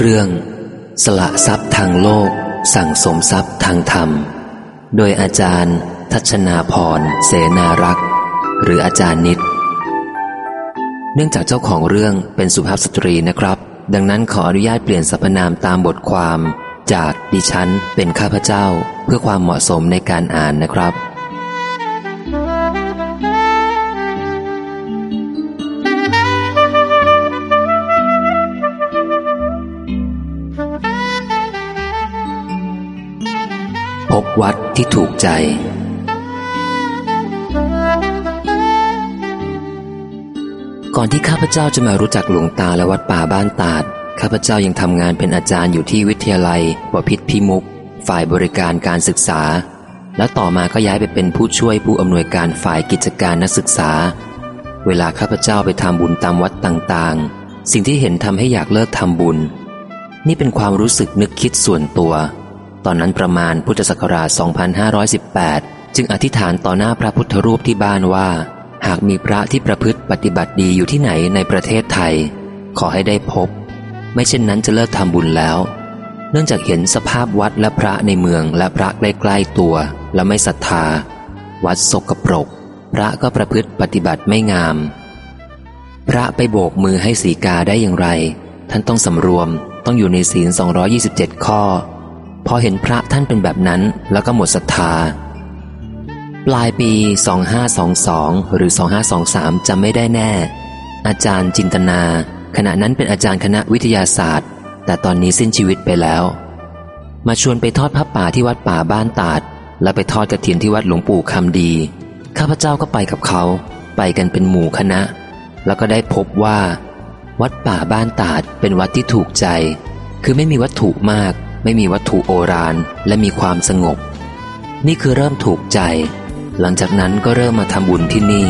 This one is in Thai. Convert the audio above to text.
เรื่อง สละทรัพย์ทางโลก สั่งสมทรัพย์ทางธรรม โดยอาจารย์ ทัชนาพรเสนารักษ์ หรืออาจารย์นิด เนื่องจากเจ้าของเรื่องเป็นสุภาพสตรีนะครับ ดังนั้นขออนุญาตเปลี่ยนสรรพนามตามบทความ จากดิฉันเป็นข้าพเจ้า เพื่อความเหมาะสมในการอ่านนะครับ พบวัดที่ถูกใจ ก่อนที่ข้าพเจ้าจะมารู้จักหลวงตาและวัดป่าบ้านตาด ข้าพเจ้ายังทำงานเป็นอาจารย์อยู่ที่วิทยาลัยวพิษพิมุก ฝ่ายบริการการศึกษา และต่อมาก็ย้ายไปเป็นผู้ช่วยผู้อำนวยการฝ่ายกิจการนักศึกษา เวลาข้าพเจ้าไปทำบุญตามวัดต่างๆ สิ่งที่เห็นทำให้อยากเลิกทำบุญ นี่เป็นความรู้สึกนึกคิดส่วนตัว ตอนนั้นประมาณพุทธศักราช 2518 จึงอธิษฐานต่อหน้าพระพุทธรูปที่บ้านว่า หากมีพระที่ประพฤติปฏิบัติดีอยู่ที่ไหนในประเทศไทย ขอให้ได้พบ ไม่เช่นนั้นจะเลิกทำบุญแล้ว เนื่องจากเห็นสภาพวัดและพระในเมืองและพระใกล้ๆตัว และไม่ศรัทธา วัดสกปรก พระก็ประพฤติปฏิบัติไม่งาม พระไปโบกมือให้สีกาได้อย่างไร ท่านต้องสำรวมต้องอยู่ในศีล 227 ข้อ พอเห็นพระท่านเป็นแบบนั้นแล้วก็หมดศรัทธา ปลายปี 2522 หรือ 2523จำไม่ได้แน่ อาจารย์จินตนา ขณะนั้นเป็นอาจารย์คณะวิทยาศาสตร์ แต่ตอนนี้สิ้นชีวิตไปแล้ว มาชวนไปทอดพระป่าที่วัดป่าบ้านตาด และไปทอดกระถินที่วัดหลวงปู่คำดี ข้าพเจ้าก็ไปกับเขา ไปกันเป็นหมู่คณะ แล้วก็ได้พบว่า วัดป่าบ้านตาดเป็นวัดที่ถูกใจ คือไม่มีวัตถุมาก ไม่มีวัตถุโอรานและมีความสงบ นี่คือเริ่มถูกใจ หลังจากนั้นก็เริ่มมาทำบุญที่นี่